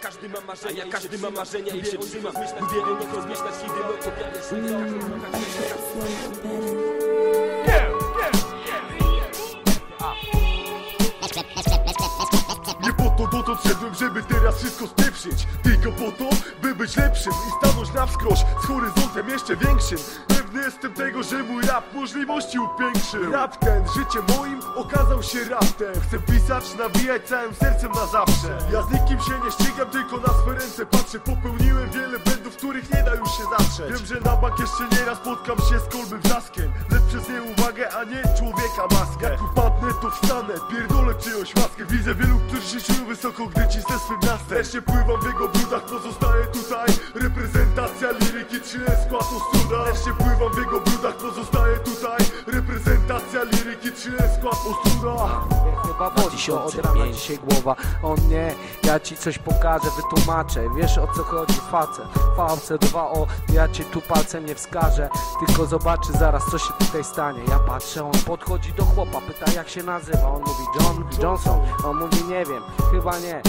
każdy ma marzenia, a każdy ma marzenia i się trzyma Uwielbiam nie rozmieszkać kiedy no to wiele Nie po to dotąd szedłem, żeby teraz wszystko spieprzyć. Tylko po to, by być lepszym i stanąć na wskroś Z horyzontem jeszcze większym Pewny jestem tego, że mój rap możliwości upiększył. Rap ten, życie moim okazał się raptem. Chcę pisać, nawijać całym sercem na zawsze. Ja z nikim się nie ścigam, tylko na swe ręce patrzę. Popełniłem wiele błędów, których nie da już się zatrzeć. Wiem, że na bank jeszcze nie raz spotkam się z kolbym wrzaskiem. Lecz przez nieuwagę, a nie człowieka maskę. Jak upadnę, to wstanę, pierdolę czyjąś maskę Widzę wielu, którzy się czują wysoko, gdy cisnę swym miastem. Też nie pływam w jego brudach, pozostaję tutaj Reprezentacja liryki, trzy skład ostruda Też nie pływam w jego brudach, pozostaję tutaj Reprezentacja liryki, trzy skład ostruda Chyba wodzi to od rana dzisiaj głowa. O nie, ja ci coś pokażę, wytłumaczę. Wiesz o co chodzi, facet VC2O, ja cię tu palcem nie wskażę. Tylko zobaczy zaraz co się tutaj stanie. Ja patrzę, on podchodzi do chłopa, pyta jak się nazywa. On mówi John Johnson, on mówi nie wiem, chyba nie